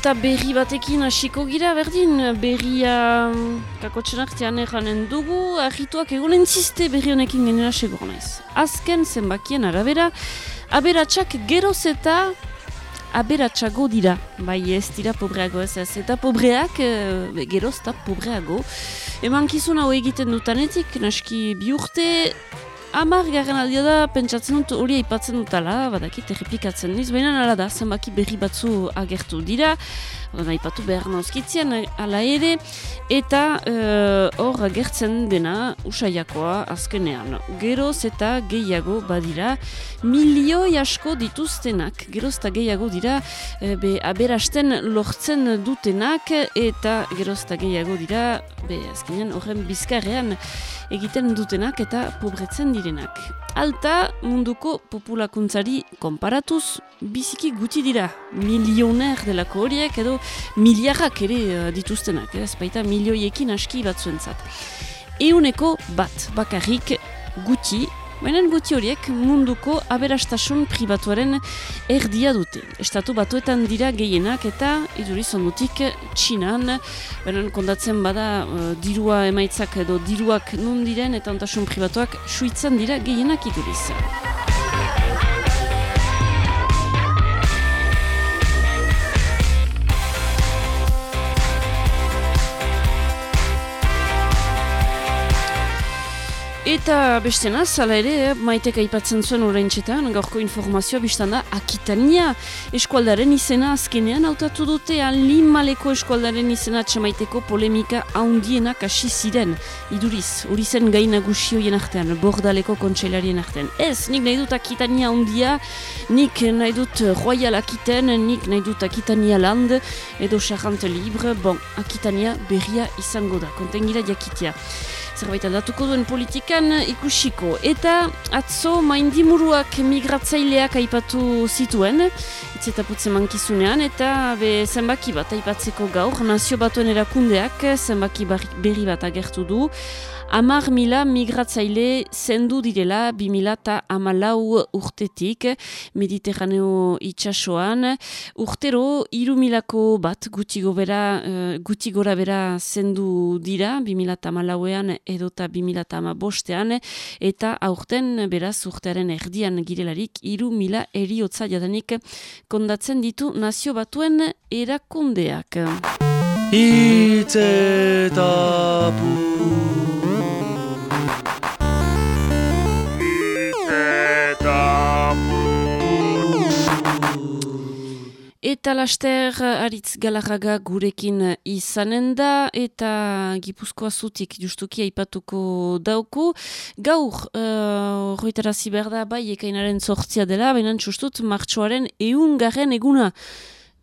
Eta berri batekin hasiko gira, berdin, berria kakotxen artean eranen dugu, ahituak egunen ziste berri honekin genera segornez. Azken zenbakien arabera, aberatsak geroz eta aberatsago dira. Bai ez dira pobreago ez ez, eta pobreak e, geroz eta pobreago. Eman kizun hau egiten dutanetik, naski bi urte, Amar garen aldia da, pentsatzen dut hori aipatzen dutala, badakit errepikatzen. Niz, baina nara da, zenbaki berri batzu agertu dira, Oda ipatu behar nauzkitzean, ala ere, eta eh, hor uh, agertzen dena usaiakoa azkenean. Geroz eta gehiago badira, milioi asko dituztenak, geroz eta gehiago dira, e, be, aberasten lortzen dutenak, eta geroz eta gehiago dira, be, azkenean horren bizkarrean egiten dutenak eta pobretzen direnak. Alta munduko populakuntzari konparatuz, biziki guti dira, milioner delako horiek edo miliarrak ere uh, dituztenak, ez baita milioiekin aski batzuentzat. Euneko bat bakarrik guti, baina guti horiek munduko aberastasun pribatuaren erdia dute. Estatu batuetan dira gehienak eta iduriz ondutik txinan, baina kondatzen bada uh, dirua emaitzak edo diruak nun diren eta ontasun pribatuak suitzan dira gehienak iduriz. Eta bestena, zala ere, maitek aipatzen zuen oraintxetan, gaurko informazioa biztan da, Akitania eskualdaren izena azkenean hautatu dute, alin maleko eskualdaren izena txamaiteko polemika haundienak hasi ziren. Iduriz, hori zen gaina guzioien artean, bordaleko kontseilarien artean. Ez, nik nahi dut Akitania haundia, nik nahi dut Royal Akiten, nik nahi dut Akitania Land, edo Charante Libre, bon, Akitania berria izango da, kontengira jakitea zerbait aldatuko duen politikan ikusiko. Eta atzo maindimuruak migratzaileak aipatu zituen, itzetaputzen mankizunean, eta be, zenbaki bat aipatzeko gaur, nazio batuen erakundeak zenbaki berri bat agertu du, Amar mila migratzaile zendu direla bi mila eta amalau urtetik Mediterraneo itxasoan. Urtero, iru milako bat guti, gobera, uh, guti gora bera zendu dira bi mila eta amalauean edota bi mila eta amabostean eta aurten beraz urtearen erdian girelarik iru mila eriotza jadanik kondatzen ditu nazio batuen erakundeak. Itzetapu Eta laster aritz galarraga gurekin izanen da eta gipuzkoa zutik justuki aipatuko dauku. Gaur, uh, roitara ziberda bai ekainaren sortzia dela, baina txustut martxoaren eun garen eguna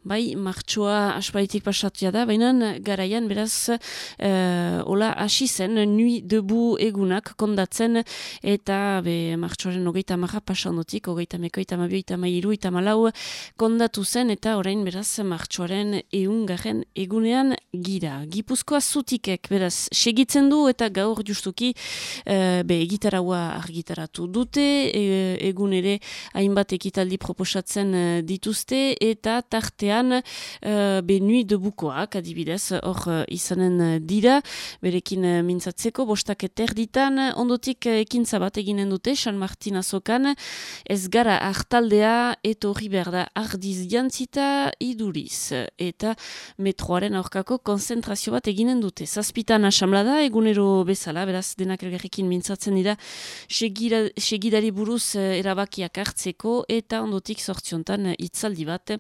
bai, martxoa aspaitik pasatua da, baina garaian beraz uh, ola hasi zen, nui debu egunak kondatzen eta be, martxoaren ogeita marra pasandotik, ogeita meko, eta mabio, eta mairu, eta malau kondatu zen eta orain beraz martxoaren eun garen egunean gira. Gipuzkoa zutikek beraz segitzen du eta gaur justuki uh, be, egitaraua argitaratu dute, e, egun ere hainbat ekitaldi proposatzen dituzte eta tartea batean uh, be nui debukoak adibidez hor uh, izanen dira. Berekin uh, mintzatzeko bostak eterditan ondotik ekintza bat eginen dute San Martin azokan. Ez gara hartaldea eto horri behar da ardiz jantzita iduriz. Eta metroaren aurkako konzentrazio bat eginen dute. Zazpitan asamla da egunero bezala beraz denak elgarrekin mintzatzen dira segira, segidari buruz erabakiak hartzeko eta ondotik sortziontan itzaldi bat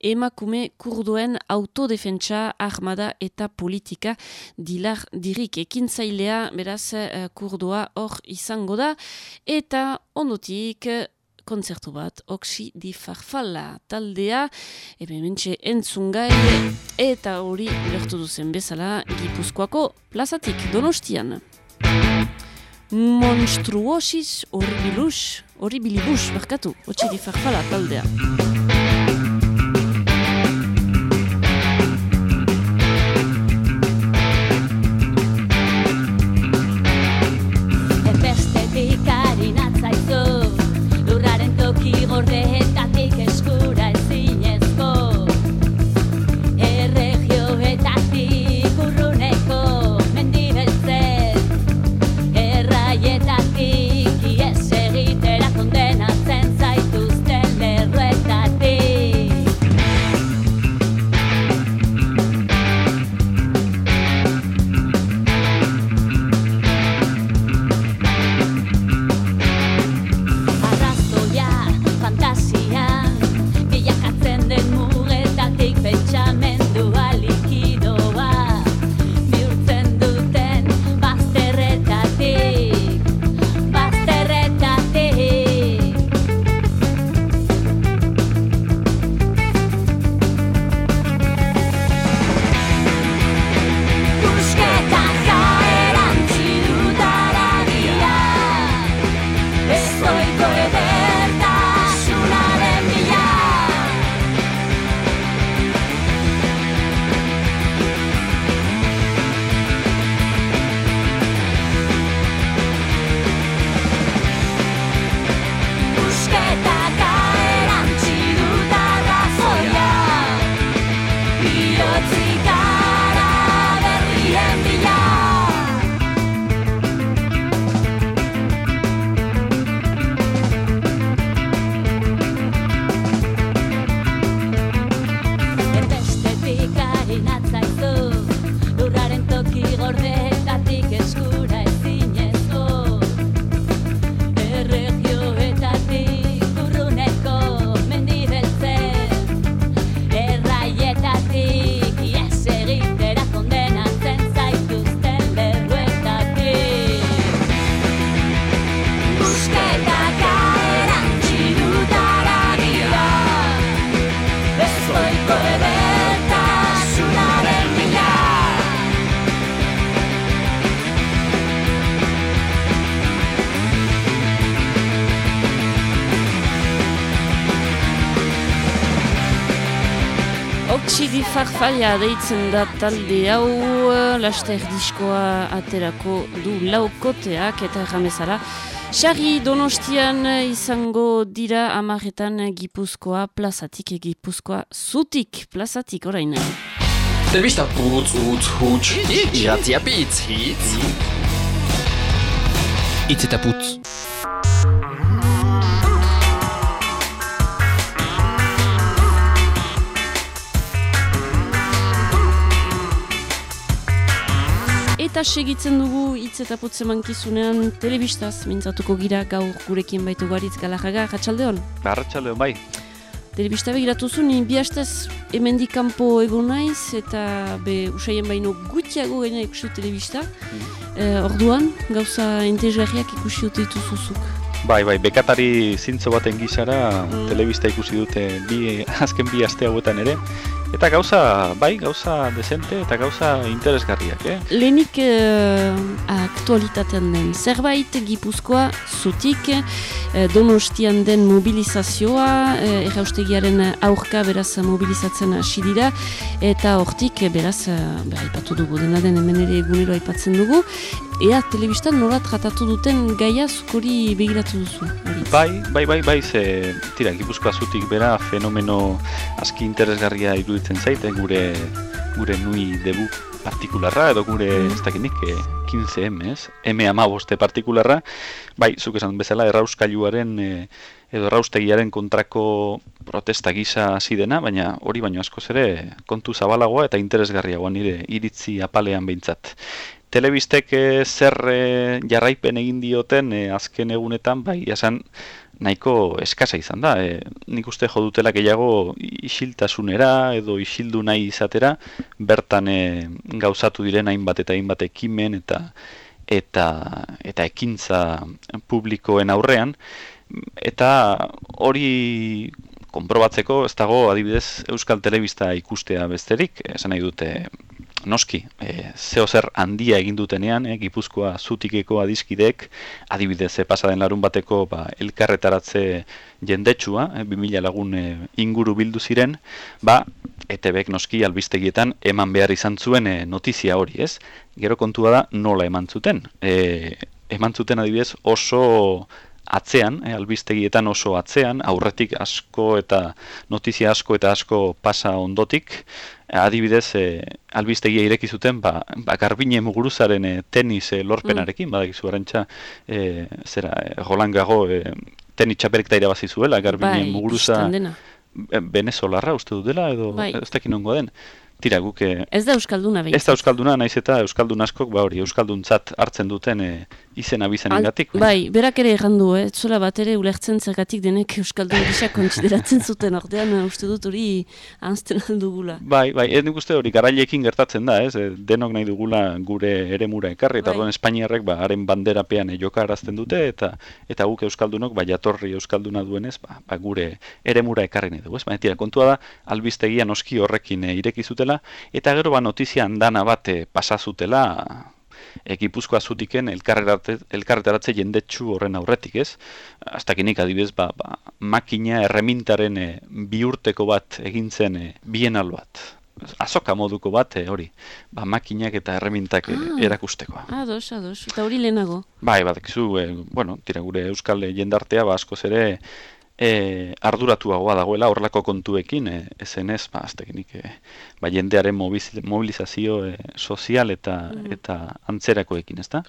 emak emakume kurduen autodefentsa armada eta politika dilar dirik. Ekintzailea beraz uh, kurdua hor izango da. Eta ondotik konzertu bat oksi di farfalla taldea ebe mentxe entzungai eta hori lertu duzen bezala gipuzkoako plazatik donostian. Monstruosis horribilus horribilibus barkatu oksi di farfalla taldea farfalia deitzen da talde hau, laster diskoa aterako du laukoteak eta erramezala. Xarri donostian izango dira amaretan gipuzkoa plazatik, gipuzkoa zutik plazatik, orain. Telebista putz, utz, huts, iratzia pitz, hitz. Itz eta putz. Eta segitzen dugu hitz eta putze mankizunean telebistaz mintzatuko gira gaur gurekin baitu garitz galarraga, ratxaldeon? Ratxaldeon, bai. Telebista begiratu zu, ni bi hastez emendik kanpo egon naiz eta be usaien baino gutiago gaina ikusi telebista. Mm. Eh, orduan, gauza entezgarriak ikusi dute dituzuzuk. Bai, bai, bekatari zintzo baten gizara mm. telebista ikusi dute bi, azken bi aste hauetan ere. Eta gauza, bai, gauza desente eta gauza interesgarriak, eh? Lehenik uh, aktualitatean den zerbait, gipuzkoa, zutik, uh, donostian den mobilizazioa, uh, erraustegiaren aurka beraz mobilizatzen hasi dira, eta hortik beraz, uh, ipatu dugu, dena den hemen ere egunero aipatzen dugu, ea telebistan nola tratatu duten gaia zukori begiratu duzu. Bai, bai, bai, bai, ze, tira, gipuzkoa zutik bera fenomeno aski interesgarria iruditzen zaite gure gure nui debu partikularra edo gure mm. ez dakinik 15M, ez? M amaboste partikularra, bai, zuk esan bezala errauskailuaren e, edo erraustegiaren kontrako protesta gisa hasi dena, baina hori baino askoz ere kontu zabalagoa eta interesgarriagoa nire iritzi apalean behintzat. Telebistek e, zer e, jarraipen egin dioten e, azken egunetan, bai, esan nahiko eskasa izan da. E, nik uste jo dutela gehiago isiltasunera edo isildu nahi izatera, bertan e, gauzatu diren hainbat eta hainbat ekimen eta eta eta ekintza publikoen aurrean eta hori konprobatzeko ez dago adibidez Euskal Telebista ikustea besterik, esan nahi dute noski, e, zeo zer handia egin dutenean, e, Gipuzkoa zutikeko adiskidek, adibidez, e, pasaden larun bateko ba, elkarretaratze jendetsua, e, 2000 lagun e, inguru bildu ziren, ba, ETBek noski albistegietan eman behar izan zuen e, notizia hori, ez? Gero kontua da nola eman zuten. E, eman zuten adibidez oso atzean, e, albistegietan oso atzean, aurretik asko eta notizia asko eta asko pasa ondotik, adibidez e, albistegia ireki zuten ba, ba garbine muguruzaren e, tenis e, lorpenarekin mm. badakizu arantza e, zera e, Roland Garro e, tenis txapelketa irabazi zuela garbine bai, muguruza Venezolarra uste dut dela edo bai. ez dakit nongo den tira guke ez da euskalduna ez da euskalduna naiz eta euskaldun askok ba hori euskalduntzat hartzen duten e, izena bizan ingatik. Bai, berak ere errandu, eh? Zola bat ere ulertzen zergatik denek Euskaldun gisa kontsideratzen zuten ordean, eh, uste dut hori anzten aldugula. Bai, bai, ez nik uste hori garailekin gertatzen da, ez? Eh, denok nahi dugula gure ere mura ekarri, eta bai. Espainiarrek, ba, haren bandera pean joka arazten dute, eta eta guk Euskaldunok, ba, jatorri Euskalduna duenez, ba, ba gure ere mura ekarri nahi dugu, ez? Ba, tira, kontua da, albiztegia noski horrekin e, ireki zutela, eta gero, ba, notizian dana bate pasazutela, ekipuzkoa zutiken elkarretaratze jendetsu horren aurretik, ez? Aztakinik adibidez, ba, ba, makina erremintaren e, biurteko bat egintzen e, bien bat. Azoka moduko bat e, hori, ba, makinak eta erremintak ah, erakustekoa. Ados, ados, eta hori lehenago. Bai, bat, ekizu, bueno, tira gure euskal jendartea, ba, askoz ere, e, arduratuagoa dagoela horrelako kontuekin, e, esen ez, ba, aztekinik, e, ba, jendearen mobilizazio e, sozial eta mm. eta antzerakoekin, ezta?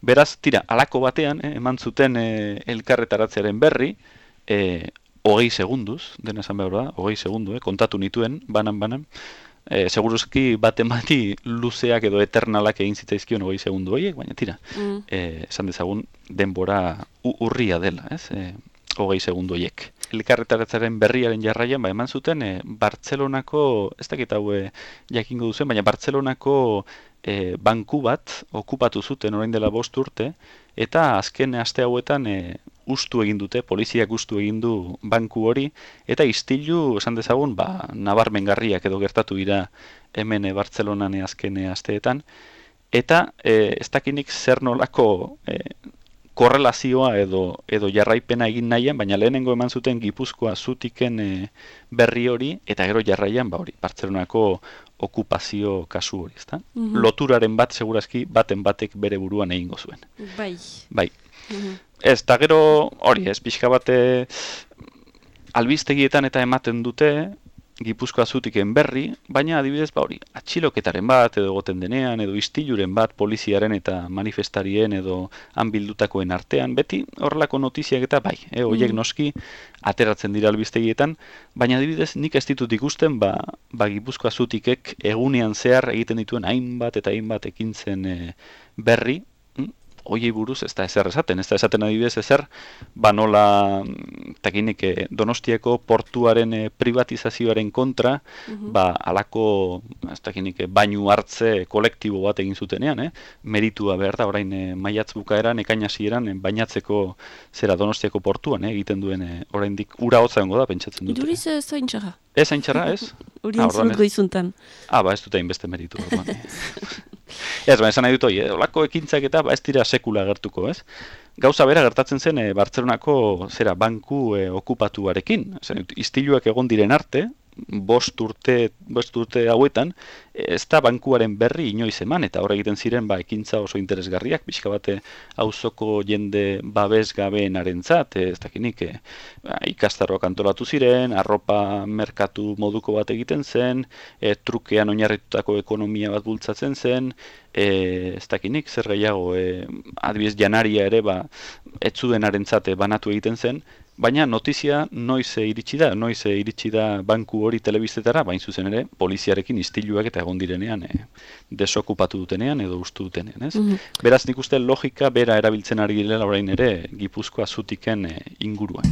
Beraz, tira, alako batean, e, eman zuten e, elkarretaratzearen berri, e, hogei segunduz, dena esan behar da, hogei segundu, e, kontatu nituen, banan-banan, e, seguruzki baten bati luzeak edo eternalak egin zitzaizkion hogei segundu horiek, baina tira, mm. e, esan dezagun denbora urria dela, ez? E, hogei segundu hiek. Elkarretaratzaren berriaren jarraian, ba, eman zuten, e, Bartzelonako, ez dakit hau e, jakingo duzen, baina Bartzelonako e, banku bat okupatu zuten orain dela bost urte, eta azken aste hauetan e, ustu egin dute, poliziak ustu egin du banku hori, eta istilu, esan dezagun, ba, nabarmengarriak edo gertatu dira hemen e, Bartzelonan azken asteetan, eta e, ez dakinik zer nolako e, korrelazioa edo edo jarraipena egin nahian, baina lehenengo eman zuten Gipuzkoa zutiken e, berri hori eta gero jarraian ba hori, Bartzelonako okupazio kasu hori, ezta? Mhm. Loturaren bat segurazki baten batek bere buruan egingo zuen. Bai. Bai. Mhm. Ez, eta gero hori, ez, pixka bate albistegietan eta ematen dute Gipuzkoa zutiken berri, baina adibidez ba hori, atxiloketaren bat edo egoten denean edo istiluren bat poliziaren eta manifestarien edo han bildutakoen artean, beti horrelako notiziak eta bai, e, horiek Mm. noski ateratzen dira albistegietan, baina adibidez nik ez ditut ikusten ba, ba Gipuzkoa zutikek egunean zehar egiten dituen hainbat eta hainbat ekintzen e, berri, hoiei buruz ez da ezer esaten, ez da esaten adibidez ezer, ba nola mm, takinik eh, Donostiako portuaren eh, privatizazioaren kontra, Mhm. ba alako ez dakinik eh, bainu hartze kolektibo bat egin zutenean, eh? Meritua behar da orain eh, maiatz bukaeran ekain hasieran eh, bainatzeko zera Donostiako portuan, eh? egiten duen eh, oraindik ura hotza da pentsatzen dute. Iduriz ez zain txarra. Ez haintxarra, ez? Hori Ah, entzun orduan ez. goizuntan. Ah, ba, ez dute hainbeste meritu. eh. ez, ba, esan nahi dut hori, eh? olako ekintzak eta ba, ez dira sekula gertuko, ez? Gauza bera gertatzen zen e, Bartzelonako zera banku e, okupatuarekin. Esan dut, istiluak egon diren arte, bost urte, bost urte hauetan, ez da bankuaren berri inoiz eman, eta hor egiten ziren ba, ekintza oso interesgarriak, pixka bate auzoko jende babesgabeen arentzat, ez dakinik, e, ba, ikastaroak antolatu ziren, arropa merkatu moduko bat egiten zen, e, trukean oinarritutako ekonomia bat bultzatzen zen, e, ez dakinik, zer gehiago, e, adibidez janaria ere, ba, etzuden arentzate banatu egiten zen, baina notizia noiz iritsi da, noiz iritsi da banku hori telebistetara, bain zuzen ere, poliziarekin istiluak eta egon direnean, e, desokupatu dutenean edo ustu dutenean, ez? Mhm. Beraz, nik uste logika bera erabiltzen ari direla orain ere Gipuzkoa zutiken e, inguruan.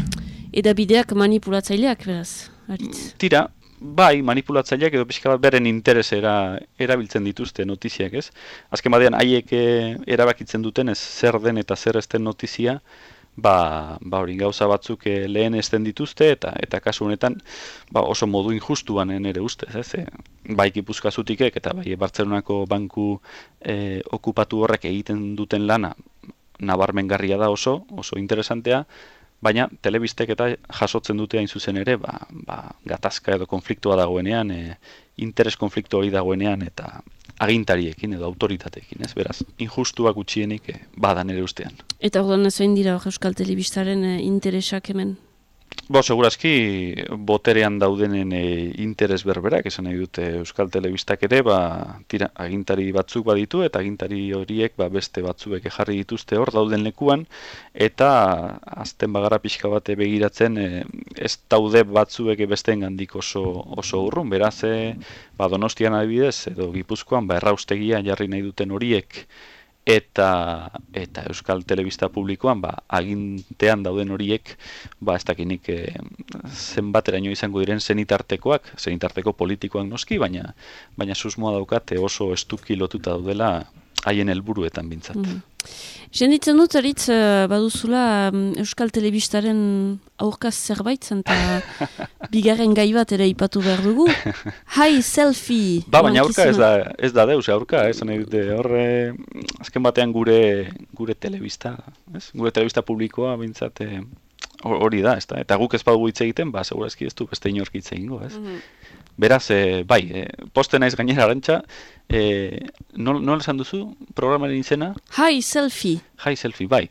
Eta bideak manipulatzaileak, beraz. Aritz. Tira, bai manipulatzaileak edo pixka bat beren interesera erabiltzen dituzte notiziak, ez? Azken batean haiek eh, erabakitzen dutenez zer den eta zer ez den notizia, ba, ba hori gauza batzuk eh, lehen esten dituzte eta eta kasu honetan ba, oso modu injustuan eh, nere ustez, ez? E, bai Gipuzkoa zutikek eta bai Bartzelonako banku eh, okupatu horrek egiten duten lana nabarmengarria da oso, oso interesantea, baina telebistek eta jasotzen dute hain zuzen ere, ba, ba, gatazka edo konfliktua dagoenean, e, interes konfliktu hori dagoenean eta agintariekin edo autoritateekin, ez? Beraz, injustua gutxienik e, badan ere ustean. Eta orduan ez dira hor Euskal Telebistaren eh, interesak hemen. Bo, segurazki, boterean daudenen e, interes berberak, esan nahi dute Euskal Telebistak ere, ba, tira, agintari batzuk baditu, eta agintari horiek ba, beste batzuek jarri dituzte hor dauden lekuan, eta azten bagara pixka bate begiratzen, e, ez daude batzuek besteen gandik oso, oso urrun, beraz, e, ba, donostian adibidez, edo gipuzkoan, ba, erraustegia jarri nahi duten horiek, eta eta Euskal Telebista publikoan ba, agintean dauden horiek ba ez dakinik e, zenbateraino izango diren zenitartekoak, zenitarteko politikoak noski, baina baina susmoa daukate oso estuki lotuta daudela haien helburuetan bintzat. Mhm. Jenditzen dut, aritz, eh, baduzula mm, Euskal Telebistaren aurkaz zerbait zen, eta bigarren gai bat ere ipatu behar dugu. Hai, selfie! Ba, baina aurka ez da, ez da deus, aurka, nahi dute, horre, azken batean gure, gure telebista, ez? Gure telebista publikoa bintzat eh, hor- hori da, ez da? Eta guk ez badugu hitz egiten, ba, segurazki ez du beste inork hitz egingo, ez? Mhm. Beraz, e, bai, e, poste naiz gainera arantxa, e, nol, nola esan duzu programaren izena? Hai, selfie! Jai selfie, bai.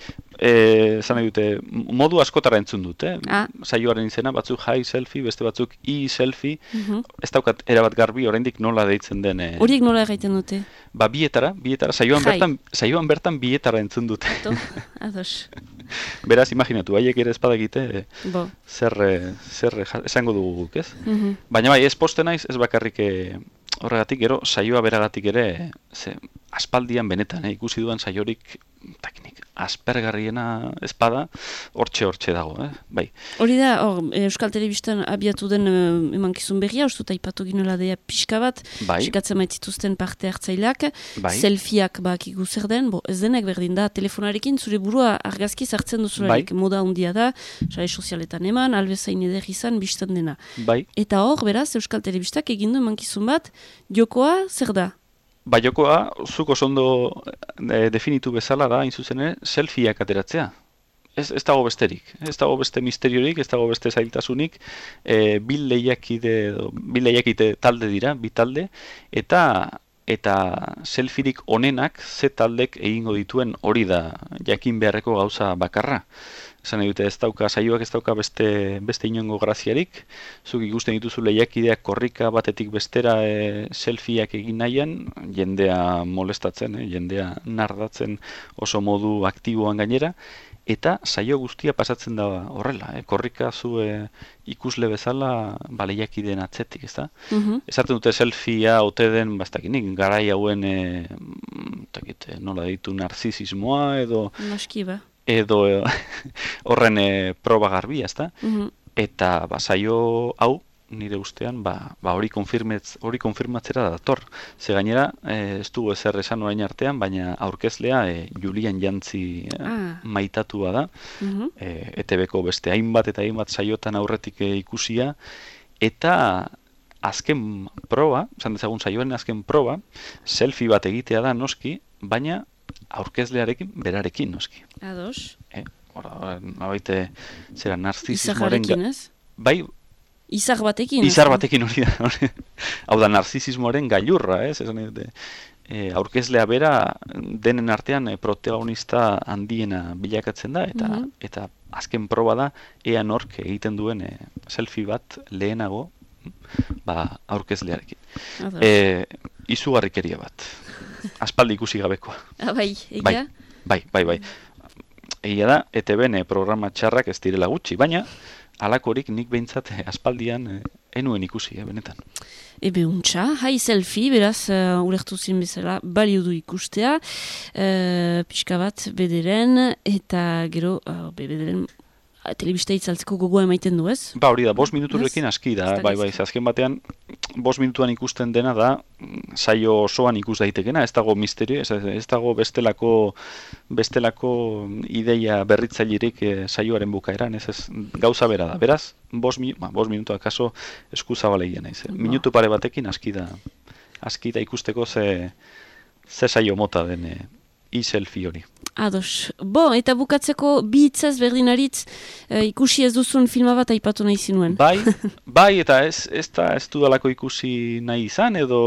E, nahi dute, modu askotara entzun dut, eh? Ah. Saioaren izena, batzuk jai selfie, beste batzuk i selfie, Mhm. ez daukat erabat garbi, oraindik nola deitzen den, e, Horiek nola egiten dute? ba, bietara, bietara, saioan bertan, saioan bertan bietara entzun dute. To, ados. Beraz, imaginatu, haiek ere espadakite, e, Bo. zer, e, zer e, ja- esango dugu guk, ez? Mhm. Baina bai, ez poste naiz, ez bakarrik eh, horregatik, gero saioa beragatik ere, ze, aspaldian benetan, eh, ikusi duan saiorik, takinik, aspergarriena espada, hortxe hortxe dago, eh? bai. Hori da, hor, Euskal Telebistan abiatu den eh, emankizun berria, uste eta ipatu ginela deia pixka bat, Bai, Sikatzen maitituzten parte hartzaileak, bai, selfieak bakigu zer den, bo, ez denek berdin da, telefonarekin zure burua argazki zartzen duzularik, Bai. moda handia da, sare sozialetan eman, albezain eder izan, biztan dena. bai, Eta hor, beraz, Euskal Telebistak egindu emankizun bat, jokoa zer da? Ba, jokoa, zuk oso ondo eh, definitu bezala da, hain zuzen ere, selfieak ateratzea. Ez, ez dago besterik, ez dago beste misteriorik, ez dago beste zailtasunik, e, edo, bil lehiakide talde dira, bi talde, eta eta selfirik onenak ze taldek egingo dituen hori da jakin beharreko gauza bakarra. Esan dute ez dauka, saioak ez dauka beste, beste inongo graziarik, zuk ikusten dituzu lehiakideak korrika batetik bestera e, selfieak egin nahian, jendea molestatzen, e, jendea nardatzen oso modu aktiboan gainera, eta saio guztia pasatzen da horrela, eh? korrika zu e, ikusle bezala ba, lehiakideen atzetik, ez da? Mhm. Esaten dute selfia ote den, bastakinik, garai hauen, e, takit, nola ditu, narzisismoa edo Noski ba. Edo horren e, proba garbia, ezta? Mhm. Eta ba, saio hau nire ustean ba, ba hori konfirmetz hori konfirmatzera dator. Ze gainera eh, ez dugu ezer esan orain artean, baina aurkezlea eh, Julian Jantzi eh, Ah. maitatua da. Mhm. Eh, ETB-ko beste hainbat eta hainbat saiotan aurretik eh, ikusia eta azken proba, esan dezagun saioaren azken proba, selfie bat egitea da noski, baina aurkezlearekin berarekin noski. Ados. Eh, Hora, nabaite, zera, narzisismoaren... Izajarekin, ga- ez? Bai, Izar batekin. izar batekin hori da. hori. Hau da, narzisismoaren gailurra, ez? Esan dute. E, aurkezlea bera denen artean e, protagonista handiena bilakatzen da eta Mhm. eta azken proba da ea nork egiten duen e, selfie bat lehenago ba, aurkezlearekin. E, izugarrikeria bat. Aspaldi ikusi gabekoa. Ah, bai, Bai, egia? bai, bai, bai. Egia da, ETB-ne programa txarrak ez direla gutxi, baina alakorik nik behintzat eh, aspaldian eh, enuen ikusi, eh, benetan. Ebe untxa, hai selfie, beraz, uh, ulertu zin bezala, balio du ikustea, uh, pixka bat bederen, eta gero, uh, be- bederen, telebista itzaltzeko gogoa emaiten du, ez? Ba, hori da, bost minuturekin aski da, bai, bai, azken batean, bost minutuan ikusten dena da, saio osoan ikus daitekena, ez dago misterio, ez, ez dago bestelako, bestelako ideia berritzailerik eh, saioaren bukaeran, ez, ez gauza bera da. Beraz, bost, mi, ba, bost minutu akaso eskuzabalegia naiz. eh. Ba. Minutu pare batekin aski da, aski da ikusteko ze, ze saio mota den eh, i-selfie hori. Ados. Bo, eta bukatzeko bi hitzaz berdinaritz uh, ikusi ez duzun filma bat aipatu nahi zinuen. Bai, bai, eta ez, ez da ez dudalako ikusi nahi izan, edo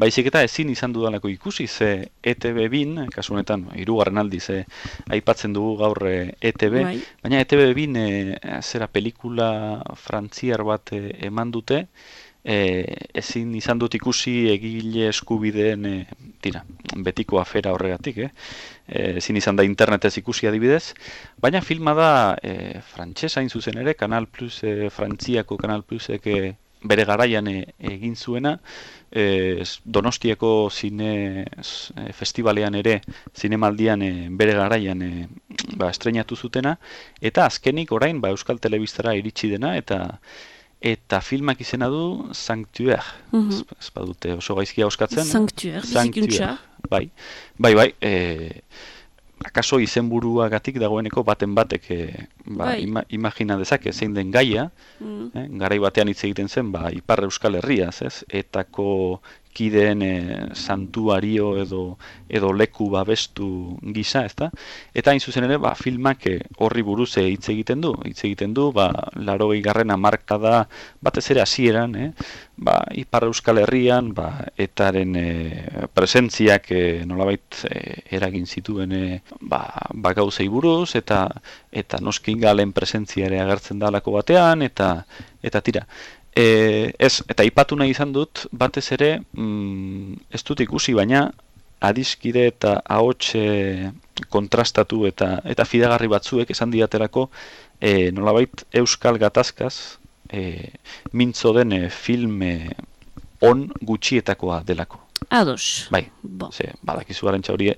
baizik eta ezin izan dudalako ikusi, ze ETB bin, kasu honetan, hirugarren aldiz, eh, aipatzen dugu gaur eh, ETB, Bai. baina ETB bin, eh, zera pelikula frantziar bat eh, eman dute, eh, ezin izan dut ikusi egile eskubideen, eh, tira, betiko afera horregatik, eh? eh, ezin izan da internetez ikusi adibidez, baina filma da frantsesa hain zuzen ere, Kanal Plus, eh, Frantziako Kanal Plusek eh, bere garaian eh, egin zuena, s- Donostiako zine eh, festivalean ere, zinemaldian eh, bere garaian eh, ba, estrenatu zutena, eta azkenik orain ba, Euskal Telebistara iritsi dena, eta eta filmak izena du Sanctuaire. Mhm. Ez- Ez badute oso gaizkia oskatzen. Sanctuaire, bizikuntza. Bai, bai, bai. E, akaso izenburuagatik dagoeneko baten batek e, ba, Bai. ima, imagina dezake zein den gaia, Mm. eh, garai batean hitz egiten zen, ba, Ipar Euskal Herriaz, ez? Etako kideen e, santuario edo edo leku babestu gisa, ezta? Eta hain zuzen ere, ba, filmak eh, horri buruz eh, hitz egiten du, hitz egiten du, ba, larogei garrena marka da, batez ere hasieran, eh? ba, Ipar Euskal Herrian, ba, etaren e, presentziak e, nolabait e, eragin zituen e, ba, ba gauzei buruz, eta eta noski galen presentzia ere agertzen da halako batean, eta eta tira. E, ez, eta ipatu nahi izan dut, batez ere, mm, ez dut ikusi, baina adiskide eta ahots e, kontrastatu eta eta fidagarri batzuek esan diatelako e, nolabait euskal gatazkaz e, mintzo den film on gutxietakoa delako. Ados. Bai, Bo. ze, badakizu hori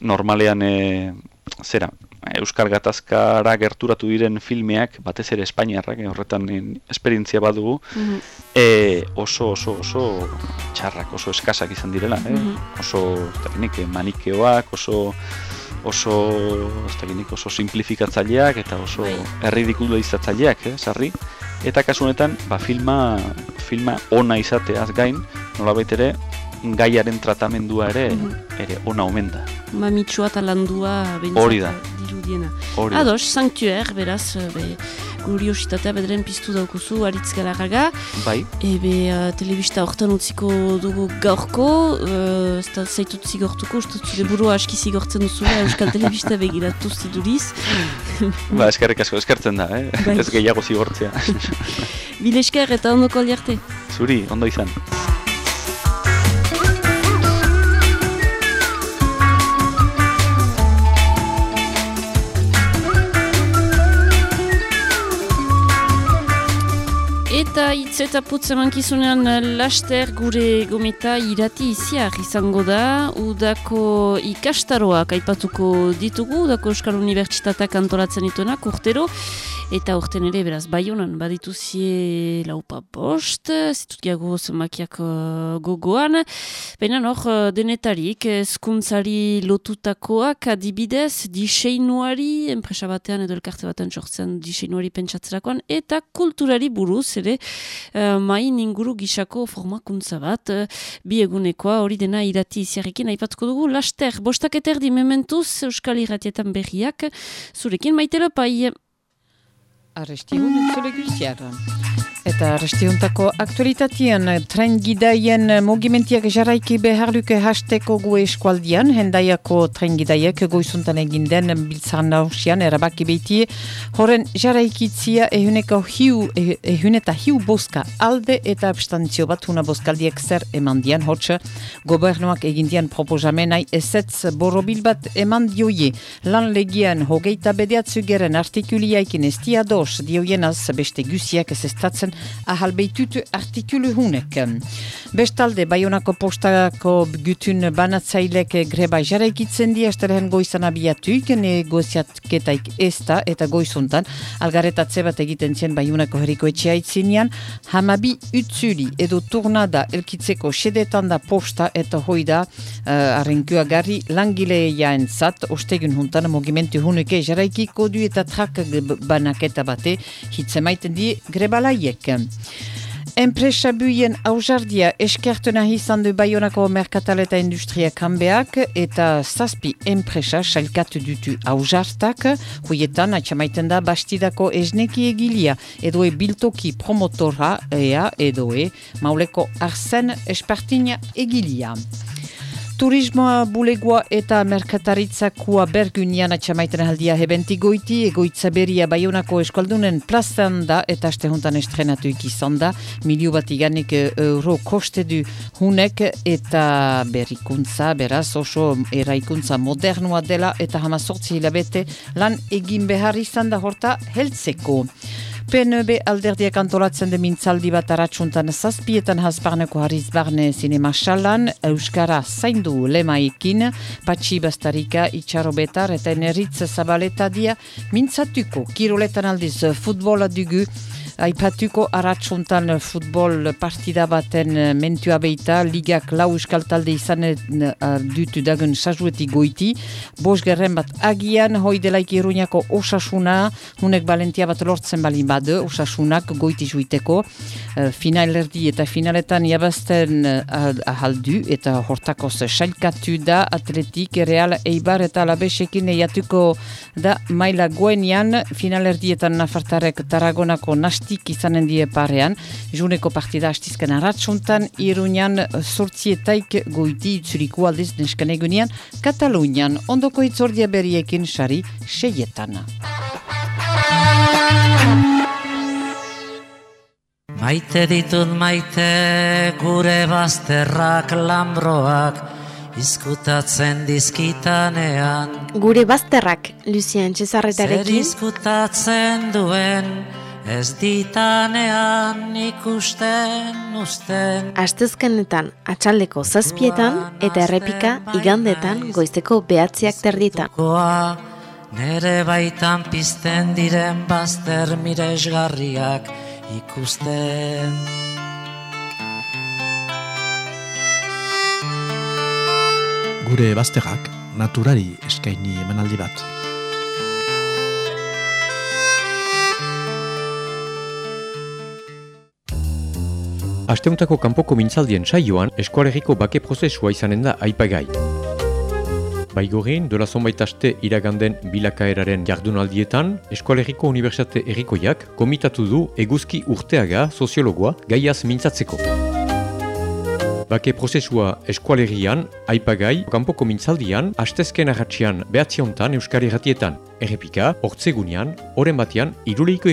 normalean e, zera, Euskal Gatazkara gerturatu diren filmeak, batez ere Espainiarrak, e, horretan esperientzia badugu, Mhm. e, oso oso oso txarrak, oso eskasak izan direla, eh? Mhm. oso ez eh, manikeoak, oso oso ez dakinik, oso simplifikatzaileak eta oso Bai. erridikulizatzaileak, eh, sarri. Eta kasu honetan, ba, filma filma ona izateaz gain, nolabait ere gaiaren tratamendua ere Mhm. ere ona omen da. Mamitsua eta landua Hori da. dirudiena. Hori da. Ados, sanktuer, beraz, eh, be, kuriositatea bedren piztu daukuzu aritz galarraga. Bai, Ebe, uh, telebista hortan utziko dugu gaurko, uh, ez da zaitut zigortuko, uste dut zure burua aski zigortzen duzula Euskal Telebista begiratu ziduriz. ba, eskerrik asko, eskertzen da, eh? Bai. ez gehiago zigortzea. Bilesker eta ondoko aliarte. Zuri, ondo izan. Eta hitz eta putz emankizunean eh, laster gure gometa irati iziar izango da, udako ikastaroak aipatuko ditugu, udako Euskal Unibertsitateak antolatzen dituenak urtero, eta urten ere beraz baionan badituzie laupa bost, zitut gehiago zenbakiak eh, gogoan, baina hor eh, denetarik ezkuntzari lotutakoak adibidez diseinuari, enpresa batean edo elkarte batean sortzen diseinuari pentsatzerakoan, eta kulturari buruz ere uh, main inguru gisako formakuntza bat, eh, bi egunekoa hori dena irati iziarekin aipatuko dugu, laster, bostak eterdi mementuz Euskal Irratietan berriak, zurekin maite lopai. Arrestigun entzule guztiar. Eta arrestiuntako aktualitatean tren gidaien mugimentiak jarraiki behar luke hasteko gu eskualdian, hendaiako tren gidaiek goizuntan egin den biltzar nausian erabaki behiti, horren jarraikitzia ehuneko hiu, eh, ehuneta hiu boska alde eta abstantzio bat huna boskaldiek zer eman dian, hotx gobernuak egin dian proposamenai ezetz borobil bat eman dioie. Lan legian hogeita bediatzu geren artikuliaikin ez diados dioienaz beste gusiak ez estatzen ahal behitutu artikulu hunek. Bestalde, Bayonako postako gutun banatzailek greba jarraikitzen di esterhen goizan abiatuik, negoziatketaik ez da eta goizuntan, algaretatze bat egiten zien Bayonako herriko etxea itzinean, hamabi utzuli edo turnada elkitzeko sedetan da posta eta hoida uh, arrenkua garri langileia entzat, ostegun huntan mogimentu hunuke jarraikiko du eta trak banaketa bate hitzemaiten die grebalaiek. Enpresa buien aujardia eskertu nahi izan du Bayonako Merkatal eta Industria Kambeak eta zazpi enpresa salkatu dutu aujartak, huietan atxamaiten da bastidako esneki egilia edoe biltoki promotora ea edoe mauleko arzen espartina egilia. Turismoa bulegoa eta merkataritzakua bergunian atxamaiten aldia hebenti goiti, egoitza beria Bayonako eskaldunen plazan da eta aste juntan estrenatu ikizan da, milio bat iganik euro koste du hunek eta berrikuntza, beraz oso eraikuntza modernua dela eta hamazortzi hilabete lan egin behar izan da horta heltzeko. PNB alderdiak antolatzen de mintzaldi bat aratsuntan zazpietan hasbarneko hariz barne zinema xalan, Euskara zaindu lemaikin, patxi bastarika, itxaro betar eta eneritz zabaleta dia mintzatuko. Kiroletan aldiz futbola dugu, Aipatuko aratsuntan futbol partida baten mentua beita, ligak lau euskal talde izan dutu dagun sajueti goiti, bos gerren bat agian, hoi delaik iruñako osasuna, hunek balentia bat lortzen balin badu, osasunak goiti juiteko, finalerdi eta finaletan jabazten ahaldu, eta hortakoz sailkatu da atletik, real eibar eta labesekin eiatuko da maila goenian, finalerdietan nafartarek Taragonako nasti tik izanen die parean, juneko partida hastizken aratsuntan, iruñan sortzietaik goiti itzuriko aldiz nesken egunean, Katalunian, ondoko itzordia berriekin sari seietan. Maite ditut maite gure bazterrak lambroak izkutatzen dizkitanean. Gure bazterrak, Lucien Zer Txezarretarekin, izkutatzen duen ez ditanean ikusten usten astezkenetan atxaldeko zazpietan eta errepika igandetan goizteko behatziak terditan. Koa nere baitan pizten diren bazter miresgarriak ikusten Gure bazterrak naturari eskaini emanaldi bat. Asteuntako kanpoko mintzaldien saioan eskualeriko bake prozesua izanen da aipagai. Baigorin, dola zonbait aste iraganden bilakaeraren jardunaldietan, Eskualeriko Unibertsitate Erikoiak komitatu du eguzki urteaga soziologoa gaiaz mintzatzeko. Bake prozesua eskualerian, aipagai, kanpoko mintzaldian, astezken ahatxian behatziontan Euskari erratietan, errepika, hortzegunean, oren batean, iruleiko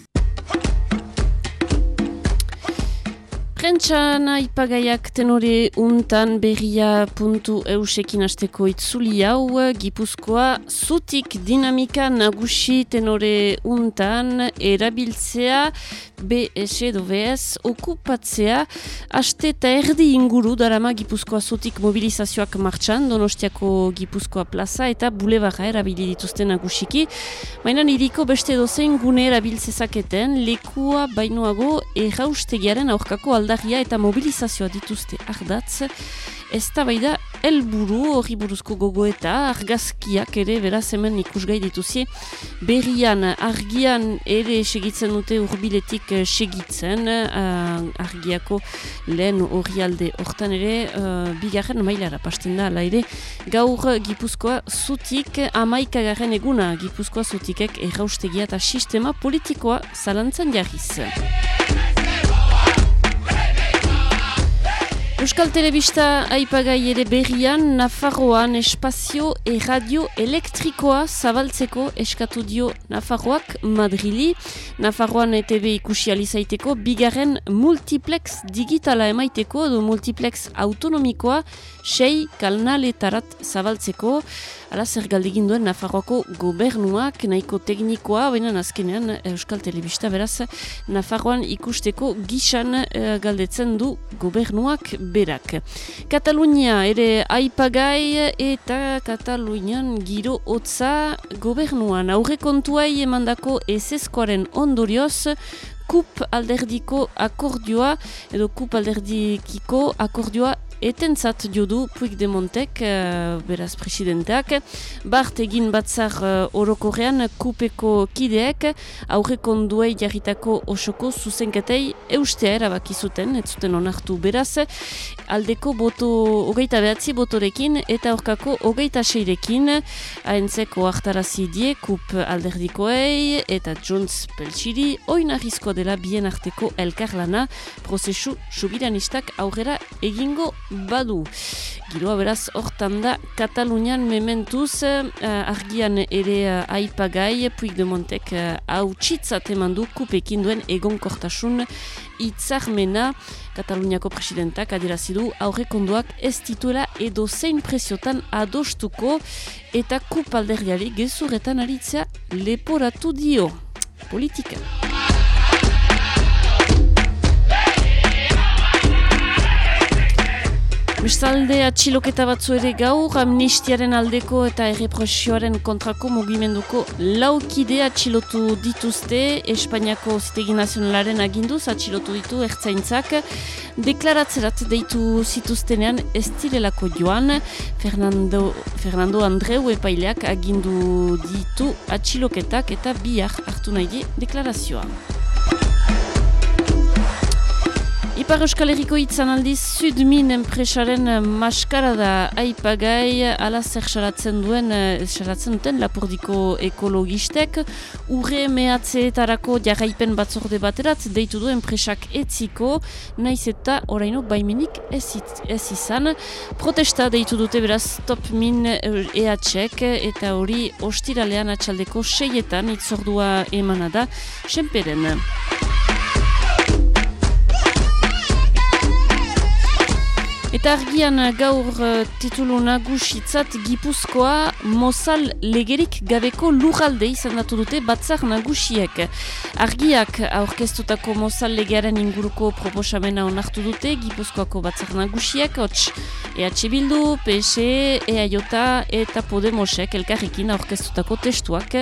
Prentxan aipagaiak tenore untan berria puntu eusekin asteko itzuli hau, Gipuzkoa zutik dinamika nagusi tenore untan erabiltzea BS edo VS okupatzea aste eta erdi inguru darama Gipuzkoa zutik mobilizazioak martxan Donostiako Gipuzkoa plaza eta bulebarra erabili dituzten nagusiki. Baina niriko beste dozein gune erabiltzezaketen lekua bainoago erraustegiaren aurkako alda aldarria eta mobilizazioa dituzte ardatz. Ez da bai da, elburu hori buruzko gogo eta argazkiak ere beraz hemen ikusgai dituzie. Berrian, argian ere segitzen dute urbiletik eh, segitzen, uh, argiako lehen hori alde hortan ere, uh, bigarren mailara pasten da, ala ere, gaur Gipuzkoa zutik, amaikagarren eguna Gipuzkoa zutikek erraustegia eta sistema politikoa zalantzan jarriz. Euskal Telebista aipagai ere berrian, Nafarroan espazio e radio elektrikoa zabaltzeko eskatu dio Nafarroak Madrili. Nafarroan ETB ikusi alizaiteko, bigarren multiplex digitala emaiteko edo multiplex autonomikoa sei kalnaletarat zabaltzeko. Ala zer galdegin duen Nafarroako gobernuak, nahiko teknikoa, baina azkenean Euskal Telebista beraz Nafarroan ikusteko gisan uh, galdetzen du gobernuak berak. Katalunia ere aipagai eta Katalunian giro hotza gobernuan aurrekontuai emandako eseskoaren ondorioz kup alderdiko akordioa edo kup alderdikiko akordioa etentzat jodu Puig de Montek, uh, beraz presidenteak, bart egin batzar uh, orokorrean kupeko kideek. Aurrekon duei jarritako osoko zuzenketei eustea erabaki zuten, ez zuten onartu beraz, aldeko boto hogeita behatzi botorekin eta aurkako hogeita seirekin. Haentzeko hartarazi die kup alderdikoei eta Jones Peltsiri oinarrizko dela bien arteko elkarlana prozesu subiranistak aurrera egingo badu. Giroa beraz, hortan da, Katalunian mementuz, uh, argian ere uh, aipagai, Puig de Montek uh, hau txitzat eman du kupekin duen egon kortasun itzarmena Kataluniako presidentak adirazidu aurre konduak ez tituela edo zein presiotan adostuko eta kupalderriari gezurretan aritzea leporatu dio. Politika. Bestalde atxiloketa batzu ere gaur, amnistiaren aldeko eta errepresioaren kontrako mugimenduko laukide atxilotu dituzte, Espainiako zitegi nazionalaren aginduz atxilotu ditu ertzaintzak, deklaratzerat deitu zituztenean ez direlako joan, Fernando, Fernando Andreu epaileak agindu ditu atxiloketak eta bihar hartu nahi deklarazioa. Ipar Euskal Herriko itzan aldiz Sudmin enpresaren maskarada aipagai ala zer xaratzen duen, xaratzen duten lapurdiko ekologistek urre mehatzeetarako jarraipen batzorde baterat deitu du enpresak etziko naiz eta oraino baimenik ez, ez izan protesta deitu dute beraz top min EHek eta hori ostiralean atxaldeko seietan itzordua emanada senperen. Eta argian gaur uh, titulu nagusitzat Gipuzkoa mozal legerik gabeko lugalde izendatu dute batzar nagusiek. Argiak aurkeztutako mozal legearen inguruko proposamena onartu dute Gipuzkoako batzar nagusiek, hots EH Bildu, PSE, EAJ eta Podemosek elkarrekin aurkeztutako testuak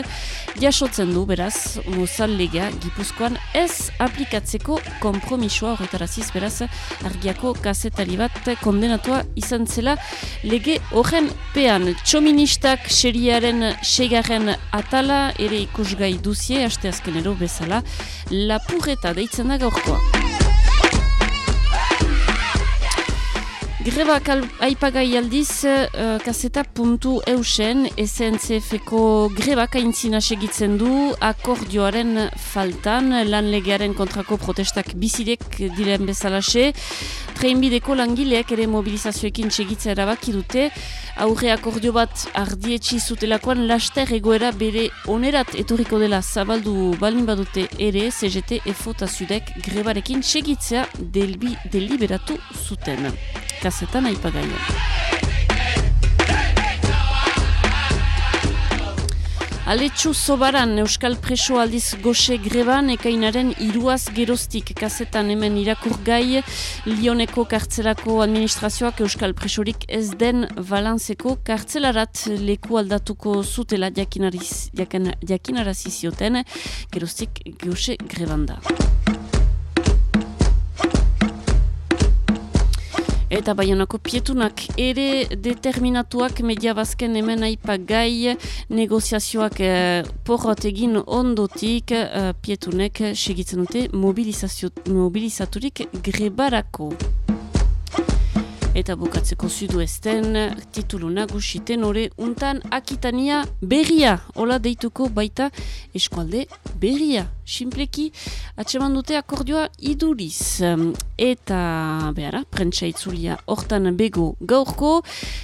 jasotzen du beraz mozal legea Gipuzkoan ez aplikatzeko kompromisoa horretaraziz beraz argiako kazetari bat kondenatua izan zela lege horren pean. Txoministak seriaren segarren atala ere ikusgai duzie, aste azkenero bezala, lapurreta deitzen da gaurkoa. Grebak aipagai aldiz, uh, kaseta puntu eusen, SNCF-ko grebak aintzina segitzen du, akordioaren faltan, lan legearen kontrako protestak bizirek diren bezalaxe, treinbideko langileak ere mobilizazioekin segitza erabaki dute, aurre akordio bat ardietxi zutelakoan laster egoera bere onerat etorriko dela zabaldu balin badute ere, CGT, EFO eta Zudek grebarekin segitzea deliberatu zuten kazetan aipagaia. Aletxu Zobaran Euskal Preso aldiz goxe greban ekainaren iruaz geroztik kazetan hemen irakur gai Lioneko kartzelako administrazioak Euskal Presorik ez den balantzeko kartzelarat leku aldatuko zutela jakinarazizioten geroztik goxe greban da. Eta baionako pietunak ere determinatuak media bazken hemen aipa gai negoziazioak eh, porrot egin ondotik eh, pietunek segitzen dute mobilizaturik grebarako. Eta bukatzeko zudu ezten, titulu nagusiten hori untan akitania berria. Ola deituko baita eskualde berria. Simpleki, atseman dute akordioa iduriz. Eta, behara, prentsa itzulia hortan bego gaurko.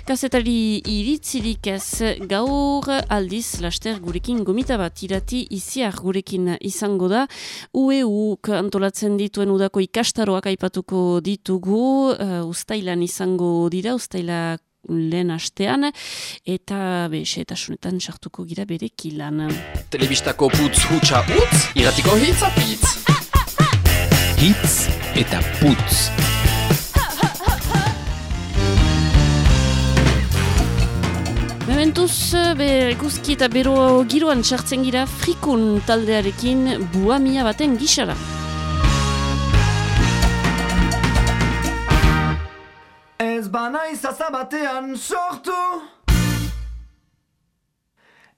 Kazetari iritzirik ez gaur aldiz laster gurekin gomita bat irati iziar gurekin izango da. UEUk antolatzen dituen udako ikastaroak aipatuko ditugu. Uh, ustailan izango dira, ustaila lehen astean, eta bexe eta sunetan sartuko gira bere kilan. Telebistako putz hutsa utz, iratiko hitz apitz. Hitz eta putz. Mementuz, be, guzki eta bero giroan sartzen gira frikun taldearekin buamia baten gixara. Ez bana izaza batean sortu!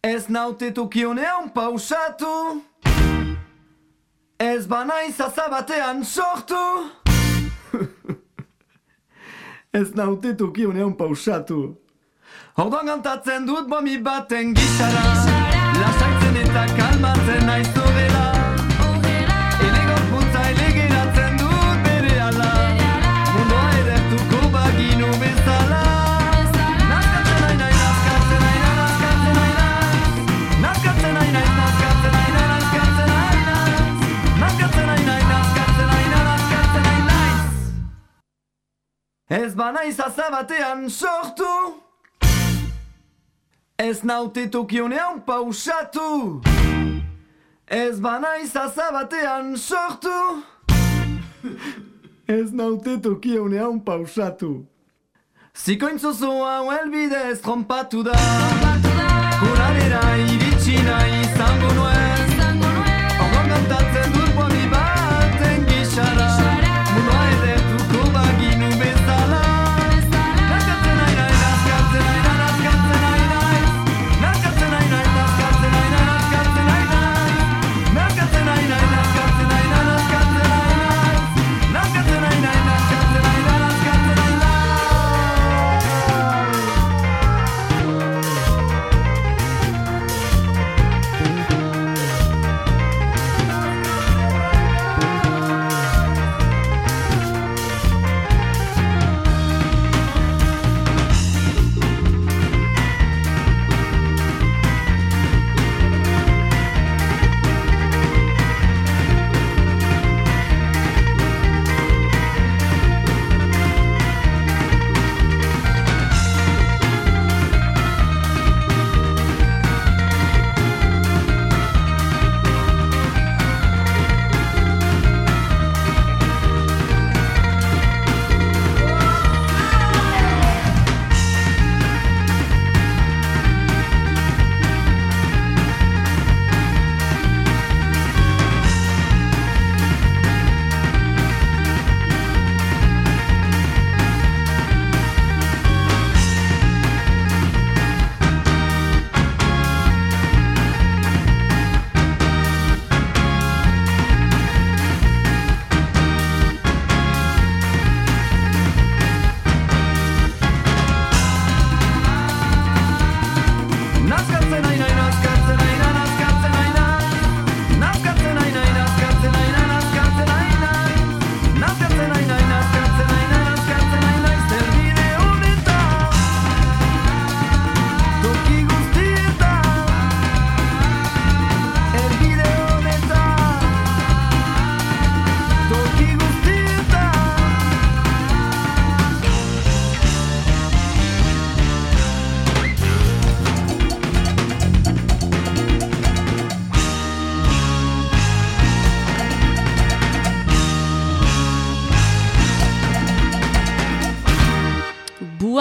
Ez nautetu kionean pausatu! Ez bana izaza batean sortu! Ez nautetu kionean pausatu! Ordoan gantatzen dut bomi baten gizara Lasaitzen eta kalmatzen naizu dela Ez bana izaza batean sortu! Ez naute tokionean pausatu! Ez bana izaza batean sortu! Ez naute tokionean pausatu! Zikointzuzu hau elbidez trompatu da! Kurarera iritsi nahi izango